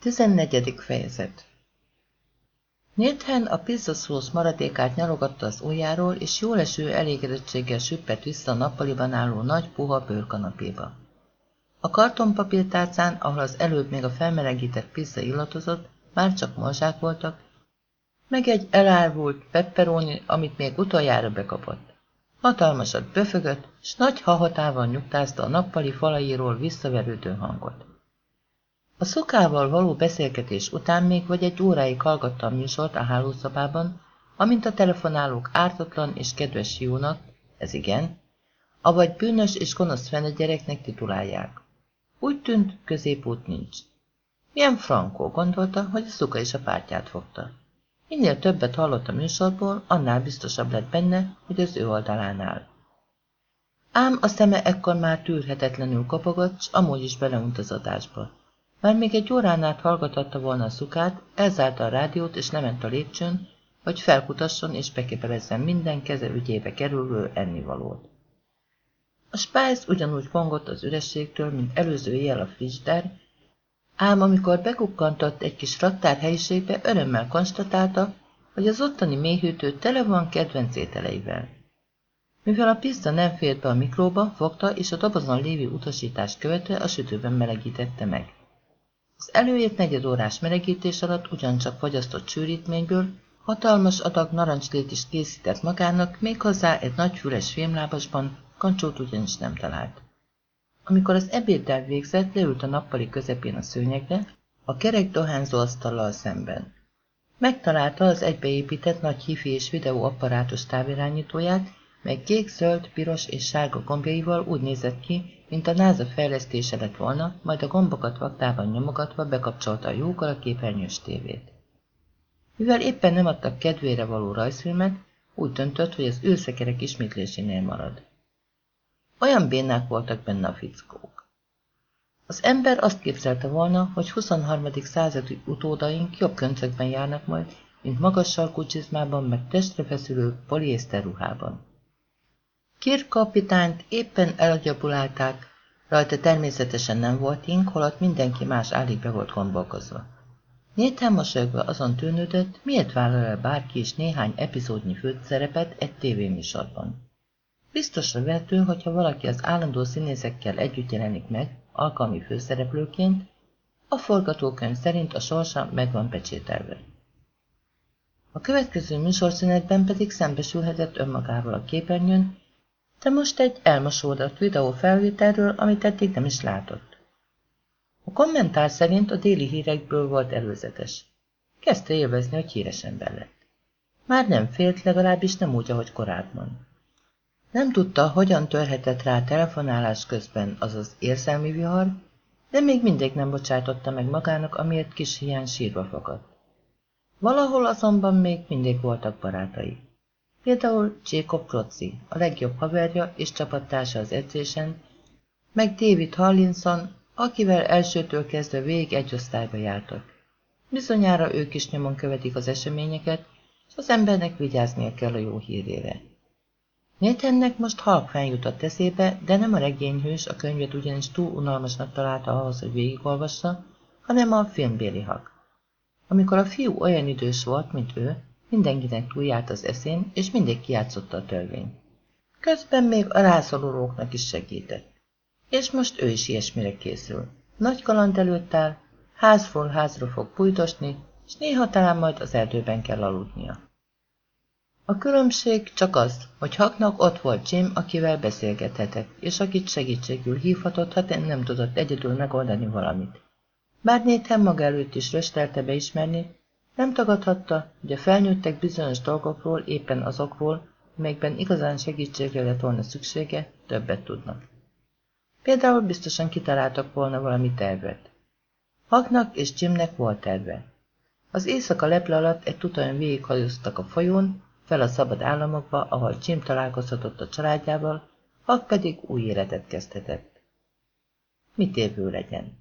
14. fejezet Nathan a pizzaszósz maradékát nyalogatta az ujjáról, és jóleső elégedettséggel süppett vissza a nappaliban álló nagy, puha bőrkanapéba. A kartonpapírtárcán, ahol az előbb még a felmelegített pizza illatozott, már csak morzsák voltak, meg egy elárvult pepperoni, amit még utoljára bekapott. Hatalmasat böfögött, s nagy hahatával nyugtázta a nappali falairól visszaverődő hangot. A szokával való beszélgetés után még vagy egy óráig hallgatta a műsort a hálószobában, amint a telefonálók ártatlan és kedves jónak, ez igen, avagy bűnös és gonosz fene gyereknek titulálják. Úgy tűnt, középút nincs. Milyen frankó gondolta, hogy a szuka is a pártját fogta. Minél többet hallott a műsorból, annál biztosabb lett benne, hogy az ő oldalán áll. Ám a szeme ekkor már tűrhetetlenül kopogott, s amúgy is beleunt az adásba. Már még egy órán át hallgatatta volna a szukát, elzárta a rádiót és lement a lépcsőn, hogy felkutasson és beképelezzen minden keze ügyébe kerülő ennivalót. A spájz ugyanúgy fongott az ürességtől, mint előző éjjel a frigider, ám amikor bekukkantott egy kis raktár helyiségbe, örömmel konstatálta, hogy az ottani mélyhűtő tele van kedvenc ételeivel. Mivel a pizza nem fért be a mikróba, fogta és a dobozon lévő utasítást követve a sütőben melegítette meg. Az előírt negyedórás melegítés alatt ugyancsak fogyasztott sűrítményből hatalmas adag narancslét is készített magának, méghozzá egy nagy füles fémlábasban, kancsót ugyanis nem talált. Amikor az ebéddel végzett, leült a nappali közepén a szőnyegre, a kerek dohányzó asztallal szemben. Megtalálta az egybeépített nagy hifi és videó apparátus távirányítóját, mely kék, zöld, piros és sárga gombjaival úgy nézett ki, mint a NASA fejlesztése lett volna, majd a gombokat vaktában nyomogatva bekapcsolta a jókal a képernyős tévét. Mivel éppen nem adtak kedvére való rajzfilmet, úgy döntött, hogy az ülszekerek ismétlésénél marad. Olyan bénák voltak benne a fickók. Az ember azt képzelte volna, hogy 23. századi utódaink jobb köncökben járnak majd, mint magas sarkú csizmában, meg testre feszülő poliészter ruhában. Kirk kapitányt éppen elagyabulálták, rajta természetesen nem volt ink, holott mindenki más állig be volt gombolkozva. Nétán mosolyogva azon tűnődött, miért vállal el bárki is néhány epizódnyi főszerepet egy tévéműsorban. Biztosra vehető, hogyha valaki az állandó színészekkel együtt jelenik meg, alkalmi főszereplőként, a forgatókönyv szerint a sorsa meg van pecsételve. A következő műsorszünetben pedig szembesülhetett önmagával a képernyőn, de most egy elmosódott videó felvételről, amit eddig nem is látott. A kommentár szerint a déli hírekből volt előzetes. Kezdte élvezni, hogy híres ember lett. Már nem félt, legalábbis nem úgy, ahogy korábban. Nem tudta, hogyan törhetett rá telefonálás közben, azaz érzelmi vihar, de még mindig nem bocsátotta meg magának, amiért kis hiány sírva fakadt. Valahol azonban még mindig voltak barátai. Például Jacob Prozzi, a legjobb haverja és csapattársa az edzésen, meg David Harlinson, akivel elsőtől kezdve végig egy osztályba jártak. Bizonyára ők is nyomon követik az eseményeket, és az embernek vigyáznia kell a jó hírére. Nathannek most halkfán jutott eszébe, de nem a regényhős, a könyvet ugyanis túl unalmasnak találta ahhoz, hogy végigolvassa, hanem a filmbéli hak. Amikor a fiú olyan idős volt, mint ő, mindenkinek túljárt az eszén, és mindig kiátszotta a törvény. Közben még a rászorulóknak is segített. És most ő is ilyesmire készül. Nagy kaland előtt áll, házról házra fog pújtosni, és néha talán majd az erdőben kell aludnia. A különbség csak az, hogy Haknak ott volt Jim, akivel beszélgethetett, és akit segítségül hívhatott, ha nem tudott egyedül megoldani valamit. Bár Nathan maga előtt is röstelte beismerni, nem tagadhatta, hogy a felnőttek bizonyos dolgokról, éppen azokról, melyekben igazán segítségre lett volna szüksége, többet tudnak. Például biztosan kitaláltak volna valami tervet. Haknak és Jimnek volt terve. Az éjszaka leple alatt egy tutajon végighajóztak a folyón, fel a szabad államokba, ahol Jim találkozhatott a családjával, Hak pedig új életet kezdhetett. Mit évő legyen?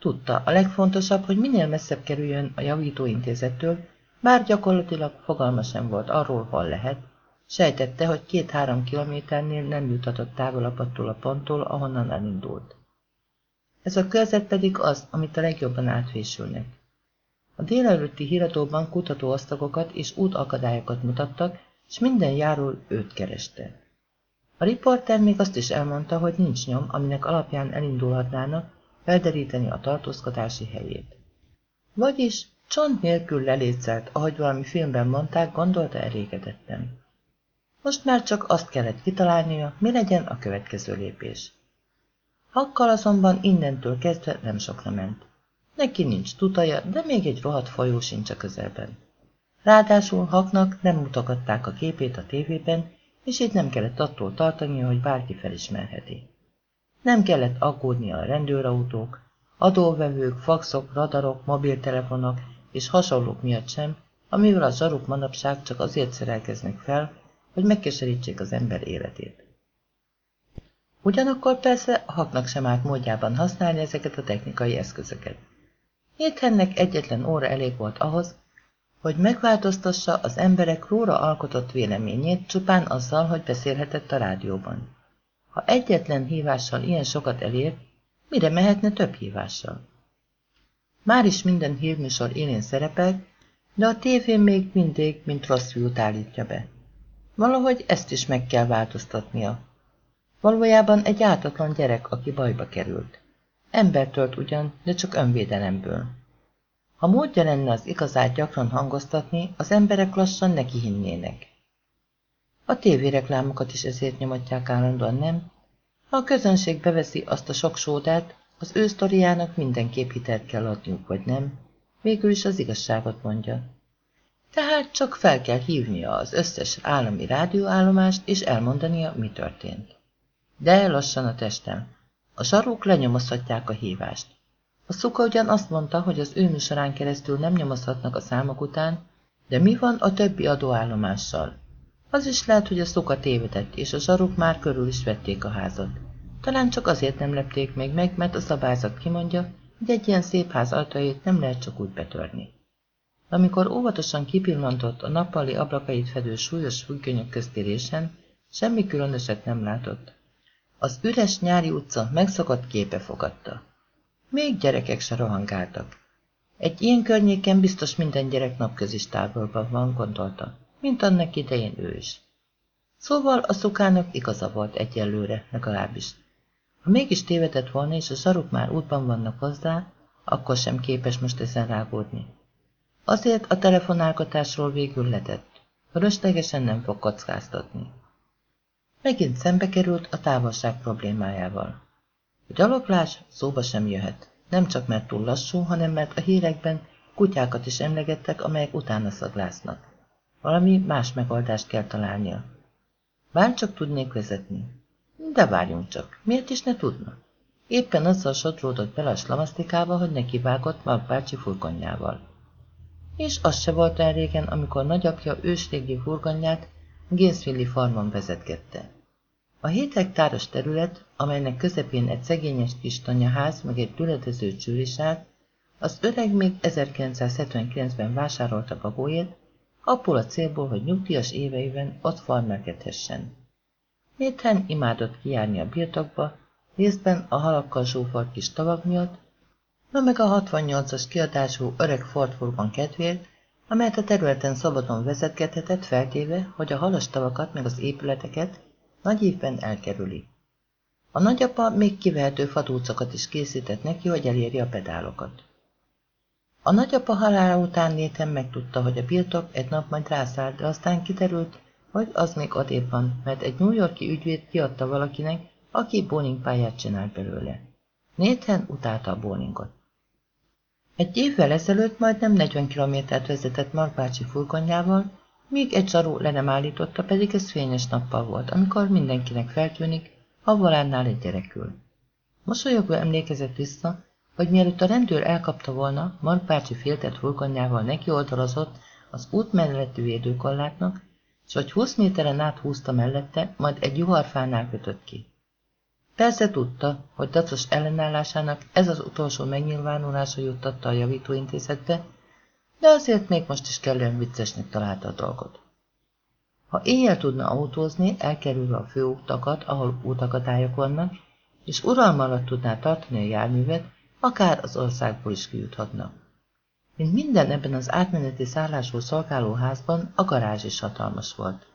Tudta, a legfontosabb, hogy minél messzebb kerüljön a javítóintézettől, bár gyakorlatilag fogalma sem volt arról, hol lehet, sejtette, hogy két-három kilométernél nem juthatott távolabb attól a ponttól, ahonnan elindult. Ez a körzet pedig az, amit a legjobban átvésülnek. A délelőtti híradóban kutatóasztagokat és útakadályokat mutattak, és minden járól őt kereste. A riporter még azt is elmondta, hogy nincs nyom, aminek alapján elindulhatnának felderíteni a tartózkodási helyét. Vagyis csont nélkül lelécelt, ahogy valami filmben mondták, gondolta elégedetten. Most már csak azt kellett kitalálnia, mi legyen a következő lépés. Hakkal azonban innentől kezdve nem sokra ment. Neki nincs tutaja, de még egy rohadt folyó sincs a közelben. Ráadásul Haknak nem mutogatták a képét a tévében, és itt nem kellett attól tartania, hogy bárki felismerheti. Nem kellett aggódnia a rendőrautók, adóvevők, faxok, radarok, mobiltelefonok és hasonlók miatt sem, amivel a zsaruk manapság csak azért szerelkeznek fel, hogy megkeserítsék az ember életét. Ugyanakkor persze a haknak sem állt módjában használni ezeket a technikai eszközöket. Héthennek egyetlen óra elég volt ahhoz, hogy megváltoztassa az emberek róla alkotott véleményét csupán azzal, hogy beszélhetett a rádióban. Ha egyetlen hívással ilyen sokat elért, mire mehetne több hívással? Már is minden hírműsor élén szerepel, de a tévén még mindig, mint rossz fiút állítja be. Valahogy ezt is meg kell változtatnia. Valójában egy ártatlan gyerek, aki bajba került. Embertölt ugyan, de csak önvédelemből. Ha módja lenne az igazát gyakran hangoztatni, az emberek lassan neki hinnének. A tévéreklámokat is ezért nyomatják állandóan, nem? Ha a közönség beveszi azt a sok sódát, az ő sztoriának mindenképp hitelt kell adniuk, vagy nem? Végül is az igazságot mondja. Tehát csak fel kell hívnia az összes állami rádióállomást, és elmondania, mi történt. De lassan a testem. A zsaruk lenyomozhatják a hívást. A szuka ugyan azt mondta, hogy az ő műsorán keresztül nem nyomozhatnak a számok után, de mi van a többi adóállomással? Az is lehet, hogy a szuka tévedett, és a zsaruk már körül is vették a házat. Talán csak azért nem lepték még meg, mert a szabályzat kimondja, hogy egy ilyen szép ház ajtajét nem lehet csak úgy betörni. Amikor óvatosan kipillantott a nappali ablakait fedő súlyos függönyök köztérésen, semmi különöset nem látott. Az üres nyári utca megszokott képe fogadta. Még gyerekek se rohangáltak. Egy ilyen környéken biztos minden gyerek napközis távolban van, gondolta, mint annak idején ő is. Szóval a szukának igaza volt egyelőre, legalábbis. Ha mégis tévedett volna, és a zsaruk már útban vannak hozzá, akkor sem képes most ezen rágódni. Azért a telefonálgatásról végül letett. Röstegesen nem fog kockáztatni. Megint szembe került a távolság problémájával. A gyaloglás szóba sem jöhet. Nem csak mert túl lassú, hanem mert a hírekben kutyákat is emlegettek, amelyek utána szaglásznak. Valami más megoldást kell találnia. Bár csak tudnék vezetni. De várjunk csak, miért is ne tudna? Éppen azzal sodródott bele a slamasztikába, hogy nekivágott Mark bácsi furgonjával. És az se volt el régen, amikor nagyapja ősrégi furgonját Gainesville farmon vezetgette. A 7 hektáros terület, amelynek közepén egy szegényes kis tanyaház, meg egy tületező csőris állt, az öreg még 1979-ben vásárolta bagóért, abból a célból, hogy nyugdíjas éveiben ott farmerkedhessen. Nathan imádott kijárni a birtokba, részben a halakkal zsúfolt kis tavak miatt, na meg a 68-as kiadású öreg Ford furgon kedvéért, amelyet a területen szabadon vezetgethetett feltéve, hogy a halas tavakat meg az épületeket nagy évben elkerüli. A nagyapa még kivehető fadúcokat is készített neki, hogy elérje a pedálokat. A nagyapa halála után Nathan megtudta, hogy a birtok egy nap majd rászállt, de aztán kiderült, hogy az még odébb van, mert egy New Yorki ügyvéd kiadta valakinek, aki bowling pályát csinált belőle. Nathan utálta a bowlingot. Egy évvel ezelőtt majdnem 40 kilométert vezetett Mark bácsi furgonjával, míg egy zsaró le nem állította, pedig ez fényes nappal volt, amikor mindenkinek feltűnik, ha volánnál egy gyerekül. Mosolyogva emlékezett vissza, hogy mielőtt a rendőr elkapta volna, Mark bácsi féltett furgonjával neki oldalazott az út melletti védőkollátnak, és hogy 20 méteren át húzta mellette, majd egy juharfánál kötött ki. Persze tudta, hogy dacos ellenállásának ez az utolsó megnyilvánulása juttatta a javítóintézetbe, de azért még most is kellően viccesnek találta a dolgot. Ha éjjel tudna autózni, elkerülve a főútakat, ahol útakadályok vannak, és uralma alatt tudná tartani a járművet, akár az országból is kijuthatna. Mint minden ebben az átmeneti szállású szolgáló házban, a garázs is hatalmas volt.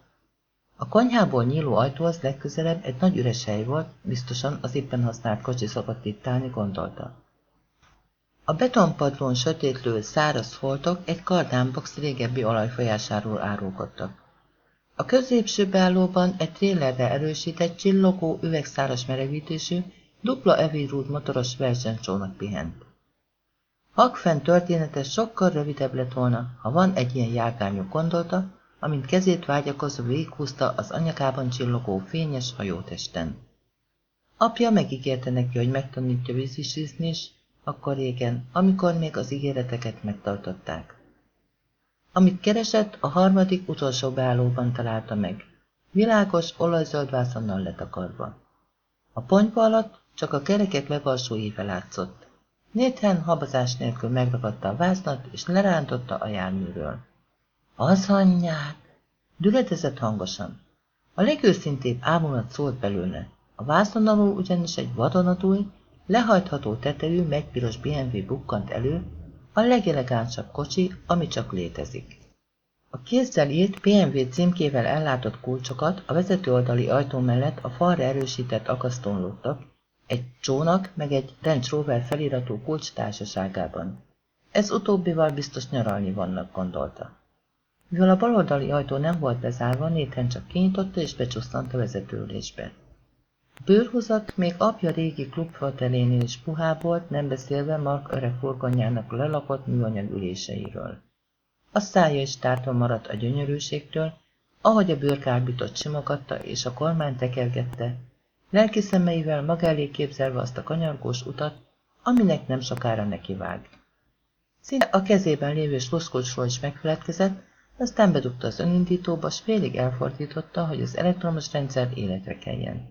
A konyhából nyíló ajtó az legközelebb egy nagy üres hely volt, biztosan az éppen használt kocsi szokott itt állni, gondolta. A betonpadlón sötétlő száraz foltok egy kardánbox régebbi olajfolyásáról árulkodtak. A középső beállóban egy trélerre erősített, csillogó, üvegszáras melegítésű, dupla evirút motoros versenycsónak pihent. Hagfen története sokkal rövidebb lett volna, ha van egy ilyen járgányú gondolta, amint kezét vágyakozva végighúzta az anyakában csillogó fényes hajótesten. Apja megígérte neki, hogy megtanítja vízisízni is, akkor régen, amikor még az ígéreteket megtartották. Amit keresett, a harmadik utolsó beállóban találta meg. Világos, olajzöld vászonnal letakarva. A ponyva alatt csak a kerekek legalsó éve látszott. Nathan habazás nélkül megragadta a vásznat, és lerántotta a járműről. Az anyját! Düledezett hangosan. A legőszintébb ámulat szólt belőle. A vászon alól ugyanis egy vadonatúj, lehajtható tetejű, megpiros BMW bukkant elő, a legelegánsabb kocsi, ami csak létezik. A kézzel írt BMW címkével ellátott kulcsokat a vezető oldali ajtó mellett a falra erősített akasztón lógtak, egy csónak meg egy Range Rover feliratú kulcs társaságában. Ez utóbbival biztos nyaralni vannak, gondolta. Mivel a baloldali ajtó nem volt bezárva, Nathan csak kinyitotta és becsusszant a vezetőülésbe. A bőrhúzat még apja régi klubfotelénél is puhább volt, nem beszélve Mark öreg furgonjának lelakott műanyag üléseiről. A szája is tártva maradt a gyönyörűségtől, ahogy a bőrkárbított simogatta és a kormány tekergette, lelki szemeivel maga elé képzelve azt a kanyargós utat, aminek nem sokára nekivág. Szinte a kezében lévő sluszkulcsról is megfeledkezett, aztán bedugta az önindítóba, s félig elfordította, hogy az elektromos rendszer életre keljen.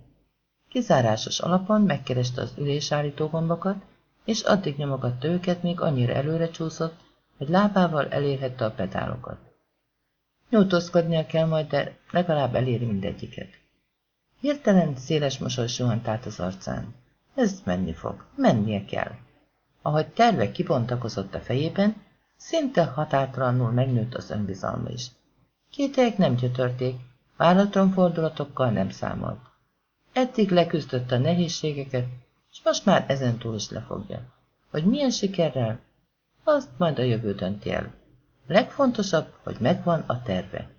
Kizárásos alapon megkereste az ülésállító gombokat, és addig nyomogatta őket, míg annyira előre csúszott, hogy lábával elérhette a pedálokat. Nyújtózkodnia kell majd, de legalább eléri mindegyiket. Hirtelen széles mosoly suhant át az arcán. Ez menni fog, mennie kell. Ahogy terve kibontakozott a fejében, Szinte határtalanul megnőtt az önbizalma is. Kételyek nem gyötörték, váratlan fordulatokkal nem számolt. Eddig leküzdött a nehézségeket, és most már ezentúl is lefogja. Hogy milyen sikerrel, azt majd a jövő dönti el. Legfontosabb, hogy megvan a terve.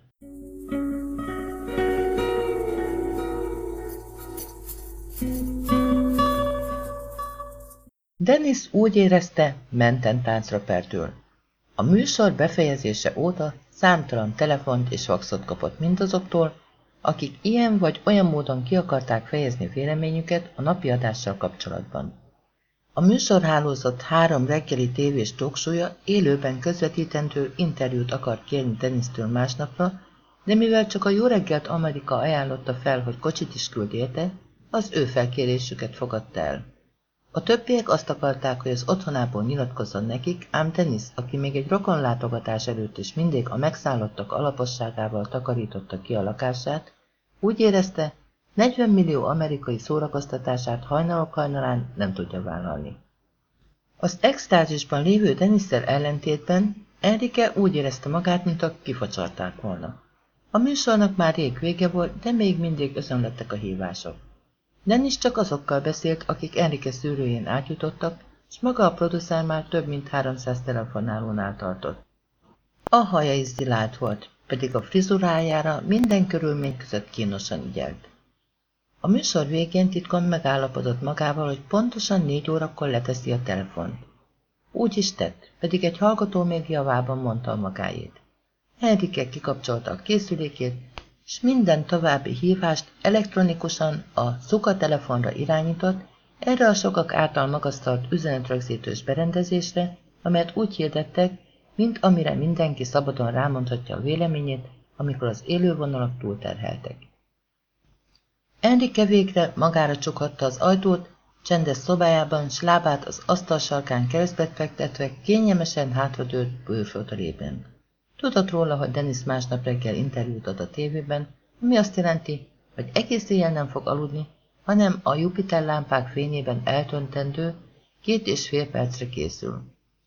Dennis úgy érezte, menten táncra pertül. A műsor befejezése óta számtalan telefont és faxot kapott mindazoktól, akik ilyen vagy olyan módon ki akarták fejezni véleményüket a napi adással kapcsolatban. A műsorhálózat három reggeli tévés talkshow élőben közvetítendő interjút akart kérni Denisztől másnapra, de mivel csak a Jó reggelt Amerika ajánlotta fel, hogy kocsit is küld érte, az ő felkérésüket fogadta el. A többiek azt akarták, hogy az otthonából nyilatkozzon nekik, ám Dennis, aki még egy rokonlátogatás előtt is mindig a megszállottak alaposságával takarította ki a lakását, úgy érezte, 40 millió amerikai szórakoztatását hajnalok hajnalán nem tudja vállalni. Az extázisban lévő Denisszel ellentétben Enrique úgy érezte magát, mint a kifacsarták volna. A műsornak már rég vége volt, de még mindig özönlettek a hívások. Dennis csak azokkal beszélt, akik Enrique szűrőjén átjutottak, és maga a producer már több mint 300 telefonálónál tartott. A haja is zilált volt, pedig a frizurájára minden körülmény között kínosan ügyelt. A műsor végén titkon megállapodott magával, hogy pontosan négy órakor leteszi a telefont. Úgy is tett, pedig egy hallgató még javában mondta a magáét. Enrique kikapcsolta a készülékét, és minden további hívást elektronikusan a szuka telefonra irányított, erre a sokak által magasztalt üzenetrögzítős berendezésre, amelyet úgy hirdettek, mint amire mindenki szabadon rámondhatja a véleményét, amikor az élővonalak túlterheltek. Enrique végre magára csukhatta az ajtót, csendes szobájában, s lábát az asztal sarkán keresztbe fektetve kényelmesen hátradőlt bőföldölében. Tudott róla, hogy Dennis másnap reggel interjút ad a tévében, ami azt jelenti, hogy egész éjjel nem fog aludni, hanem a Jupiter lámpák fényében eltöntendő, két és fél percre készül.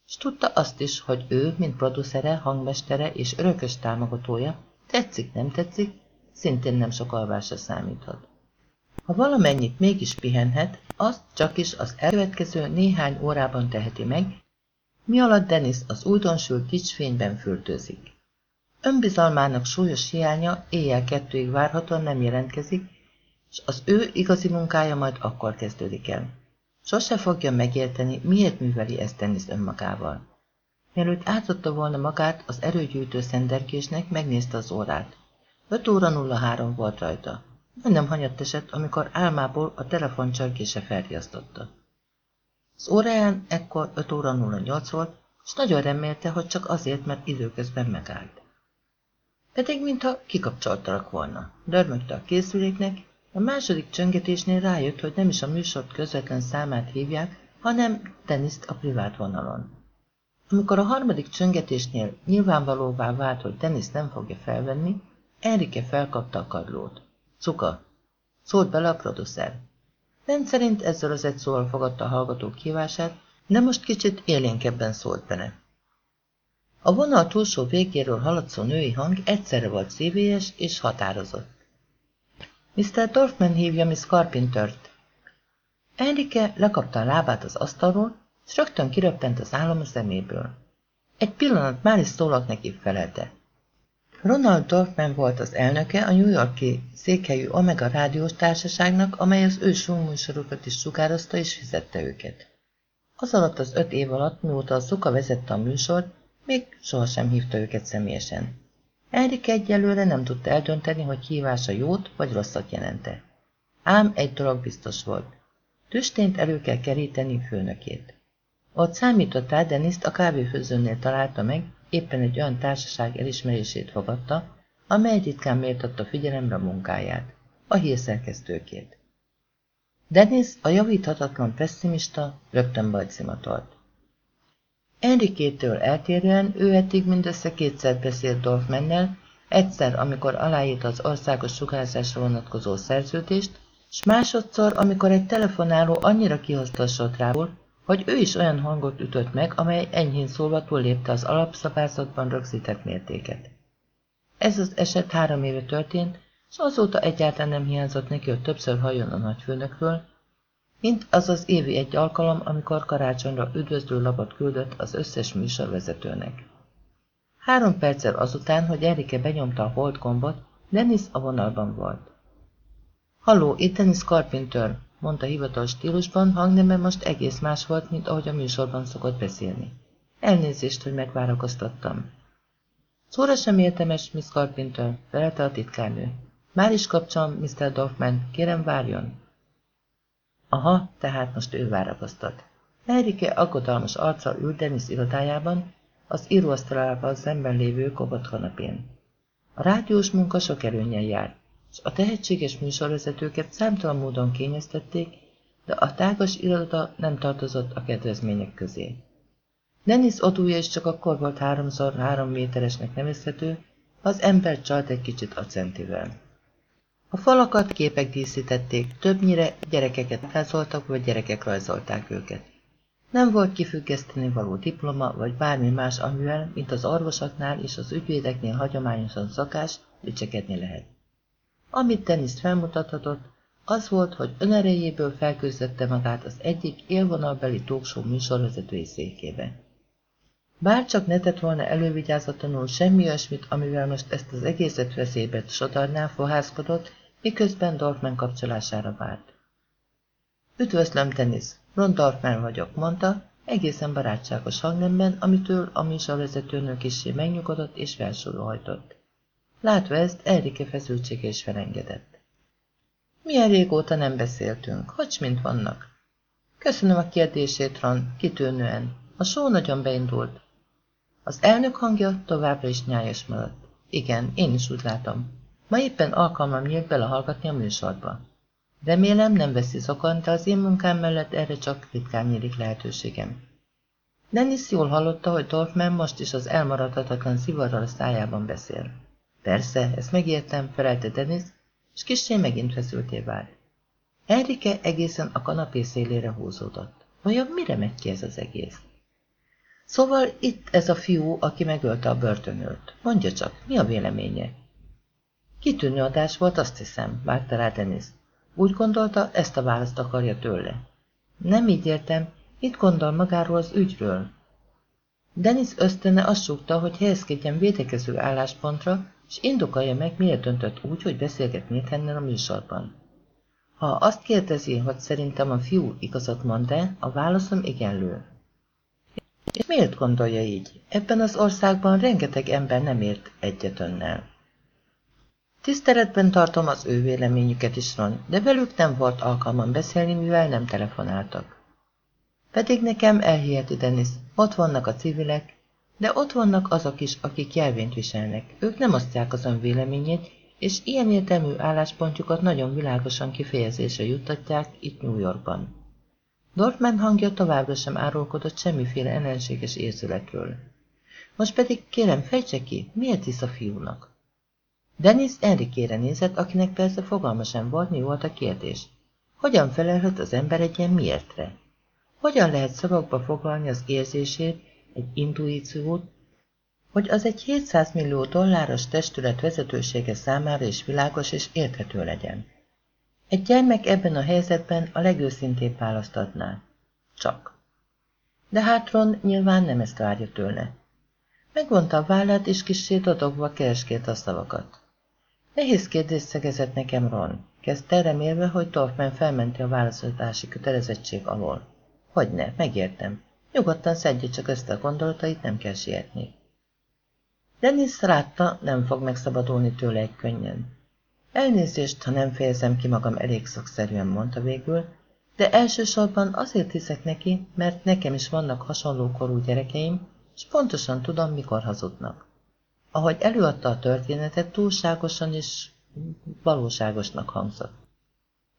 És tudta azt is, hogy ő, mint producere, hangmestere és örökös támogatója, tetszik, nem tetszik, szintén nem sok alvásra számíthat. Ha valamennyit mégis pihenhet, azt csak is az elkövetkező néhány órában teheti meg, mi alatt Dennis az újdonsült kicsfényben fürtőzik. Önbizalmának súlyos hiánya éjjel kettőig várhatóan nem jelentkezik, és az ő igazi munkája majd akkor kezdődik el. Sose fogja megérteni, miért műveli ezt Dennis önmagával. Mielőtt átadta volna magát az erőgyűjtő szenderkésnek, megnézte az órát. 5 óra 03 volt rajta. Nem hanyatt esett, amikor álmából a telefon csörgése felriasztotta. Az óráján ekkor 5 óra 08 volt, és nagyon remélte, hogy csak azért, mert időközben megállt. Pedig mintha kikapcsoltalak volna. Dörmögte a készüléknek, a második csöngetésnél rájött, hogy nem is a műsort közvetlen számát hívják, hanem Deniszt a privát vonalon. Amikor a harmadik csöngetésnél nyilvánvalóvá vált, hogy Denis nem fogja felvenni, Enrique felkapta a kadlót. Cuka, szólt bele a producer. Rendszerint ezzel az egy szóval fogadta a hallgató kívását, de most kicsit élénkebben szólt bele. A vonal túlsó végéről haladszó női hang egyszerre volt szívélyes és határozott. Mr. Dorfman hívja Miss Carpentert. Enrique lekapta a lábát az asztalról, és rögtön kiröppent az állam a szeméből. Egy pillanat már is szólak neki felelte. Ronald Dorfman volt az elnöke a New Yorki székhelyű Omega rádiós társaságnak, amely az ő műsorokat is sugározta és fizette őket. Az alatt az öt év alatt, mióta a Szuka vezette a műsort, még sohasem hívta őket személyesen. Erik egyelőre nem tudta eldönteni, hogy hívása jót vagy rosszat jelente. Ám egy dolog biztos volt. Tüstént elő kell keríteni főnökét. Ott számított rá, Deniszt a kávéfőzőnél találta meg, éppen egy olyan társaság elismerését fogadta, amely ritkán méltatta figyelemre a munkáját, a hírszerkesztőkét. Dennis, a javíthatatlan pessimista, rögtön bajszimatolt. Enrikétől eltérően ő eddig mindössze kétszer beszélt Dorfmennel, egyszer, amikor aláírta az országos sugárzásra vonatkozó szerződést, s másodszor, amikor egy telefonáló annyira kihozta a sotrából, hogy ő is olyan hangot ütött meg, amely enyhén szólva túllépte az alapszabászatban rögzített mértéket. Ez az eset három éve történt, és azóta egyáltalán nem hiányzott neki, hogy többször halljon a nagyfőnökről, mint az az évi egy alkalom, amikor karácsonyra üdvözlő lapot küldött az összes műsorvezetőnek. Három perccel azután, hogy Erike benyomta a hold gombot, Dennis a vonalban volt. Halló, itt Dennis Carpenter, mondta hivatalos stílusban, hangneme most egész más volt, mint ahogy a műsorban szokott beszélni. Elnézést, hogy megvárakoztattam. Szóra sem értemes, Miss Carpenter, felelte a titkárnő. Már is kapcsolom, Mr. Dorfman, kérem várjon. Aha, tehát most ő várakoztat. Erike aggodalmas arccal ült Dennis irodájában, az íróasztalával szemben lévő kobott kanapén. A rádiós munka sok előnyen jár, és a tehetséges műsorvezetőket számtalan módon kényeztették, de a tágas iroda nem tartozott a kedvezmények közé. Dennis odúja is csak akkor volt háromszor három méteresnek nevezhető, az ember csalt egy kicsit a centivel. A falakat képek díszítették, többnyire gyerekeket rajzoltak, vagy gyerekek rajzolták őket. Nem volt kifüggeszteni való diploma, vagy bármi más, amivel, mint az orvosoknál és az ügyvédeknél hagyományosan szakás, dicsekedni lehet. Amit Dennis felmutathatott, az volt, hogy önerejéből felküzdette magát az egyik élvonalbeli talkshow műsorvezetői székébe. Bár csak ne tett volna elővigyázatlanul semmi olyasmit, amivel most ezt az egészet veszélybe sodorná, fohászkodott, miközben Dorfman kapcsolására várt. Üdvözlöm, Dennis! Ron Dorfman vagyok, mondta, egészen barátságos hangnemben, amitől a műsorvezetőnök is megnyugodott és felsorolhajtott. Látva ezt, Erike feszültsége is felengedett. Milyen régóta nem beszéltünk, hogy mint vannak? Köszönöm a kérdését, Ron, kitűnően. A só nagyon beindult. Az elnök hangja továbbra is nyájas maradt. Igen, én is úgy látom. Ma éppen alkalmam nyílt belehallgatni a műsorba. Remélem nem veszi zokon, de az én munkám mellett erre csak ritkán nyílik lehetőségem. Dennis jól hallotta, hogy Dorfman most is az elmaradhatatlan szivarral a szájában beszél. Persze, ezt megértem, felelte Dennis, és kissé megint feszülté vált. Enrique egészen a kanapé szélére húzódott. Vajon mire megy ki ez az egész? Szóval itt ez a fiú, aki megölte a börtönőrt. Mondja csak, mi a véleménye? Kitűnő adás volt, azt hiszem, vágta rá Denis. Úgy gondolta, ezt a választ akarja tőle. Nem így értem, mit gondol magáról az ügyről? Denis ösztöne azt súgta, hogy helyezkedjen védekező álláspontra, és indokolja meg, miért döntött úgy, hogy beszélget Nathannel a műsorban. Ha azt kérdezi, hogy szerintem a fiú igazat mond-e, a válaszom igenlő. És miért gondolja így? Ebben az országban rengeteg ember nem ért egyet önnel. Tiszteletben tartom az ő véleményüket is, Ron, de velük nem volt alkalmam beszélni, mivel nem telefonáltak. Pedig nekem elhiheti Dennis, ott vannak a civilek, de ott vannak azok is, akik jelvényt viselnek. Ők nem osztják az ön véleményét, és ilyen értelmű álláspontjukat nagyon világosan kifejezésre juttatják itt New Yorkban. Dorfman hangja továbbra sem árulkodott semmiféle ellenséges érzületről. Most pedig kérem, fejtse ki, miért hisz a fiúnak? Dennis Enrikére nézett, akinek persze fogalma sem volt, mi volt a kérdés. Hogyan felelhet az ember egy ilyen miértre? Hogyan lehet szavakba foglalni az érzését, egy intuíciót, hogy az egy 700 millió dolláros testület vezetősége számára is világos és érthető legyen. Egy gyermek ebben a helyzetben a legőszintébb választ adná. Csak. De hátron nyilván nem ezt várja tőle. Megvonta a vállát, és kissé dodogva kereskélt a szavakat. Nehéz kérdést szegezett nekem Ron, kezdte remélve, hogy Dorfman felmenti a válaszadási kötelezettség alól. Hogyne, megértem. Nyugodtan szedje csak össze a gondolatait, nem kell sietni. Dennis rátta, nem fog megszabadulni tőle egy könnyen. Elnézést, ha nem fejezem ki magam elég szakszerűen, mondta végül, de elsősorban azért hiszek neki, mert nekem is vannak hasonló korú gyerekeim, és pontosan tudom, mikor hazudnak. Ahogy előadta a történetet, túlságosan is valóságosnak hangzott.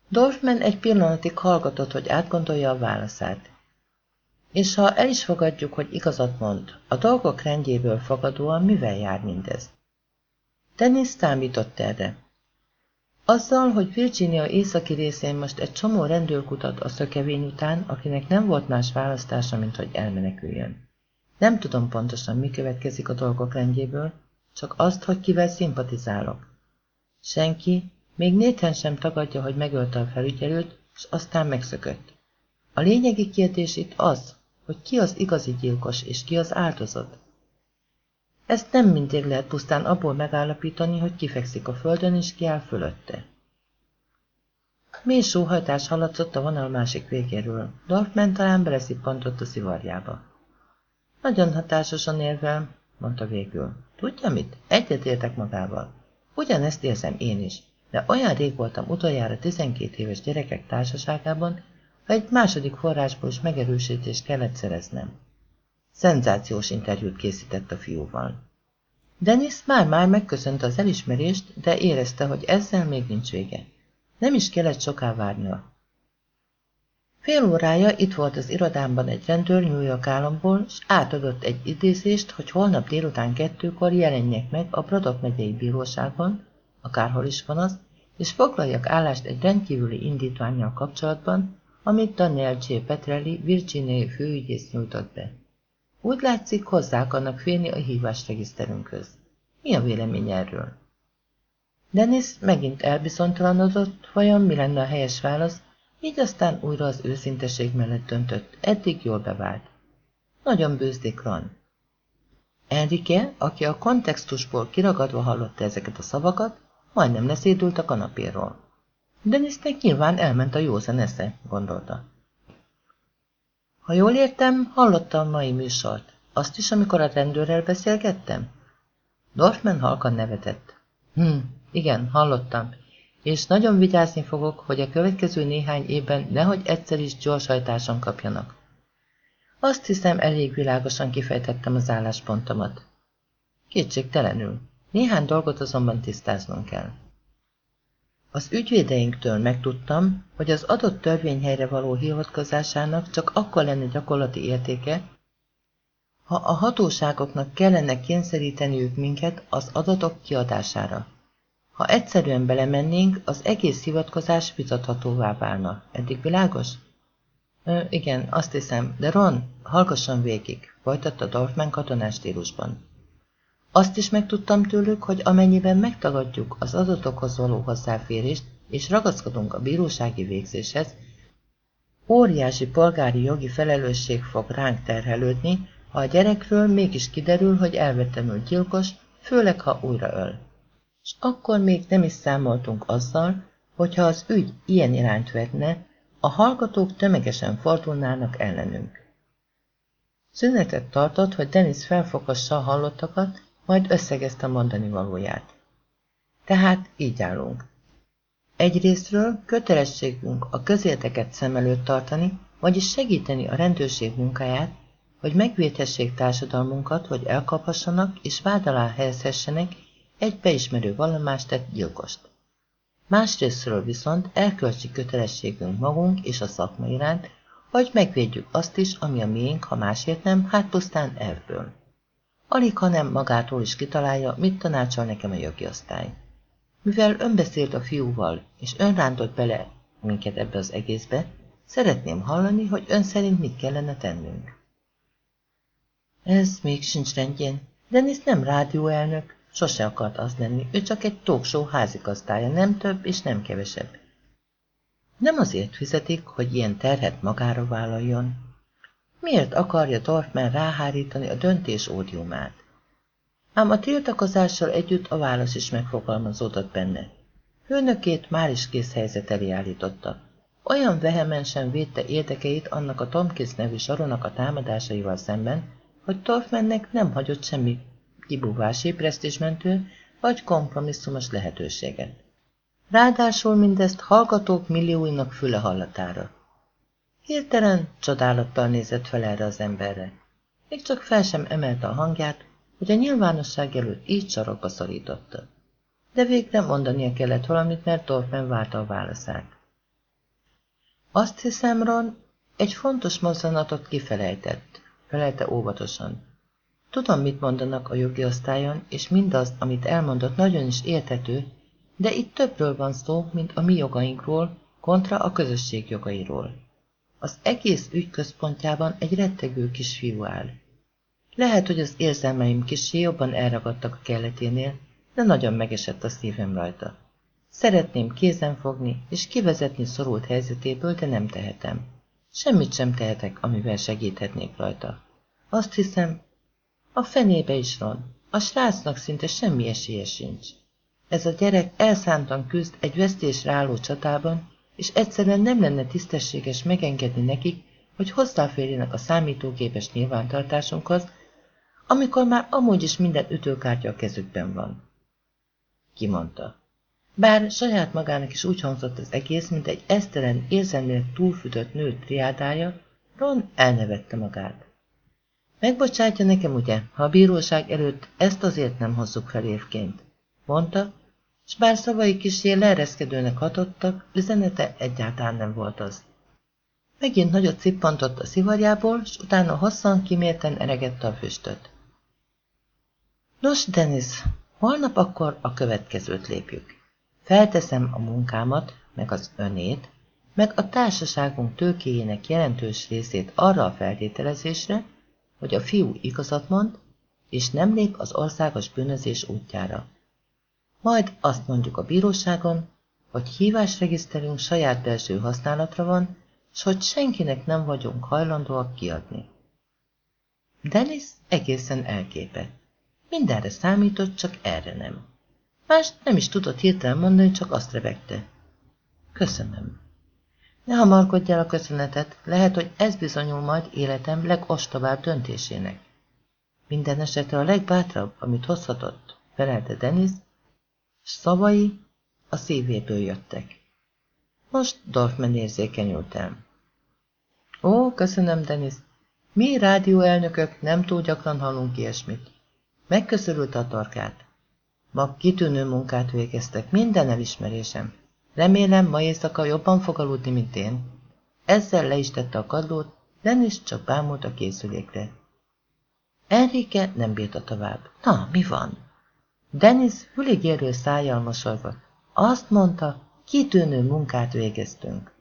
Dorfman egy pillanatig hallgatott, hogy átgondolja a válaszát. És ha el is fogadjuk, hogy igazat mond, a dolgok rendjéből fogadóan mivel jár mindez? Dennis számított erre. Azzal, hogy Virginia északi részén most egy csomó rendőr kutat a szökevény után, akinek nem volt más választása, mint hogy elmeneküljön. Nem tudom pontosan, mi következik a dolgok rendjéből, csak azt, hogy kivel szimpatizálok. Senki, még Nathan sem tagadja, hogy megölte a felügyelőt, és aztán megszökött. A lényegi kérdés itt az, hogy ki az igazi gyilkos, és ki az áldozat. Ezt nem mindig lehet pusztán abból megállapítani, hogy kifekszik a földön, és ki áll fölötte. Mély sóhajtás hallatszott a vonal másik végéről. Dorfman talán beleszippantott a szivarjába. Nagyon hatásosan érvel, mondta végül. Tudja mit? Egyetértek magával. Ugyanezt érzem én is, de olyan rég voltam utoljára 12 éves gyerekek társaságában, egy második forrásból is megerősítést kellett szereznem. Szenzációs interjút készített a fiúval. Dennis már-már megköszönte az elismerést, de érezte, hogy ezzel még nincs vége. Nem is kellett soká várnia. Fél órája itt volt az irodámban egy rendőr New York államból, és átadott egy idézést, hogy holnap délután kettőkor jelenjek meg a Bradok megyei bíróságon, akárhol is van az, és foglaljak állást egy rendkívüli indítványjal kapcsolatban, amit Daniel J. Petrelli, virginiai főügyész nyújtott be. Úgy látszik, hozzá akarnak félni a hívásregiszterünkhöz. Mi a vélemény erről? Dennis megint elbizonytalanodott, vajon mi lenne a helyes válasz, így aztán újra az őszinteség mellett döntött, eddig jól bevált. Nagyon bőzdék van. Enrique, aki a kontextusból kiragadva hallotta ezeket a szavakat, majdnem leszédült a kanapéról. Denisnek nyilván elment a józan esze, gondolta. Ha jól értem, hallotta a mai műsort. Azt is, amikor a rendőrrel beszélgettem? Dorfman halkan nevetett. Hm, igen, hallottam. És nagyon vigyázni fogok, hogy a következő néhány évben nehogy egyszer is gyorsajtáson kapjanak. Azt hiszem, elég világosan kifejtettem az álláspontomat. Kétségtelenül. Néhány dolgot azonban tisztáznom kell. Az ügyvédeinktől megtudtam, hogy az adott törvényhelyre való hivatkozásának csak akkor lenne gyakorlati értéke, ha a hatóságoknak kellene kényszeríteniük minket az adatok kiadására. Ha egyszerűen belemennénk, az egész hivatkozás vitathatóvá válna. Eddig világos? Ö, igen, azt hiszem, de Ron, hallgasson végig, folytatta Dorfman katonás stílusban. Azt is megtudtam tőlük, hogy amennyiben megtagadjuk az adatokhoz való hozzáférést, és ragaszkodunk a bírósági végzéshez, óriási polgári jogi felelősség fog ránk terhelődni, ha a gyerekről mégis kiderül, hogy elvetemült gyilkos, főleg ha újra öl. És akkor még nem is számoltunk azzal, hogyha az ügy ilyen irányt vetne, a hallgatók tömegesen fordulnának ellenünk. Szünetet tartott, hogy Denis felfogassa a hallottakat, majd összegezte mondani valóját. Tehát így állunk. Egyrésztről kötelességünk a közérdeket szem előtt tartani, vagyis segíteni a rendőrség munkáját, hogy megvédhessék társadalmunkat, hogy elkaphassanak és vád alá helyezhessenek egy beismerő vallomást tett gyilkost. Másrésztről viszont elkölcsi kötelességünk magunk és a szakma iránt, hogy megvédjük azt is, ami a miénk, ha másért nem, hát pusztán elvből. Alig, ha nem magától is kitalálja, mit tanácsol nekem a jogi osztály. Mivel ön beszélt a fiúval, és ön rántott bele minket ebbe az egészbe, szeretném hallani, hogy ön szerint mit kellene tennünk. Ez még sincs rendjén. Dennis nem rádióelnök, sose akart az lenni, ő csak egy talkshow házigazdája, nem több és nem kevesebb. Nem azért fizetik, hogy ilyen terhet magára vállaljon. Miért akarja Dorfman ráhárítani a döntés ódiumát? Ám a tiltakozással együtt a válasz is megfogalmazódott benne. Hőnökét már is kész helyzet elé állította. Olyan vehemensen védte érdekeit annak a Tomkins nevű saronak a támadásaival szemben, hogy Torfmennek nem hagyott semmi kibúvási, presztízsmentő vagy kompromisszumos lehetőséget. Ráadásul mindezt hallgatók millióinak füle hallatára. Hirtelen csodálattal nézett fel erre az emberre. Még csak fel sem emelte a hangját, hogy a nyilvánosság előtt így sarokba szorította. De végre mondania kellett valamit, mert Dorfman várta a válaszát. Azt hiszem, Ron, egy fontos mozzanatot kifelejtett, felelte óvatosan. Tudom, mit mondanak a jogi osztályon, és mindazt, amit elmondott, nagyon is értető, de itt többről van szó, mint a mi jogainkról, kontra a közösség jogairól. Az egész ügy központjában egy rettegő kisfiú áll. Lehet, hogy az érzelmeim kicsi jobban elragadtak a kelleténél, de nagyon megesett a szívem rajta. Szeretném kézen fogni és kivezetni szorult helyzetéből, de nem tehetem. Semmit sem tehetek, amivel segíthetnék rajta. Azt hiszem, a fenébe is van. A srácnak szinte semmi esélye sincs. Ez a gyerek elszántan küzd egy vesztésre álló csatában, és egyszerűen nem lenne tisztességes megengedni nekik, hogy hozzáférjenek a számítógépes nyilvántartásunkhoz, amikor már amúgy is minden ütőkártya a kezükben van. Kimondta. Bár saját magának is úgy hangzott az egész, mint egy esztelen, érzelmileg túlfütött nő triádája, Ron elnevette magát. Megbocsátja nekem, ugye, ha a bíróság előtt ezt azért nem hozzuk fel évként, mondta, s bár szavai kisé leereszkedőnek hatottak, üzenete egyáltalán nem volt az. Megint nagyot cippantott a szivarjából, s utána hosszan kimérten eregette a füstöt. Nos, Denis, holnap akkor a következőt lépjük. Felteszem a munkámat, meg az önét, meg a társaságunk tőkéjének jelentős részét arra a feltételezésre, hogy a fiú igazat mond, és nem lép az országos bűnözés útjára. Majd azt mondjuk a bíróságon, hogy hívásregiszterünk saját belső használatra van, s hogy senkinek nem vagyunk hajlandóak kiadni. Dennis egészen elképett. Mindenre számított, csak erre nem. Mást nem is tudott hirtelen mondani, csak azt rebegte. Köszönöm. Ne hamarkodj el a köszönetet, lehet, hogy ez bizonyul majd életem legostobább döntésének. Minden esetre a legbátrabb, amit hozhatott, felelte Denis, szavai a szívéből jöttek. Most Dorfman érzékenyült el. Ó, köszönöm, Denis. Mi rádióelnökök nem túl gyakran hallunk ilyesmit. Megköszörült a torkát. Ma kitűnő munkát végeztek, minden elismerésem. Remélem, ma éjszaka jobban fog aludni, mint én. Ezzel le is tette a kadlót, Dennis csak bámult a készülékre. Enrique nem bírta tovább. Na, mi van? Dennis füligérő szájjal mosolygott. Azt mondta, kitűnő munkát végeztünk.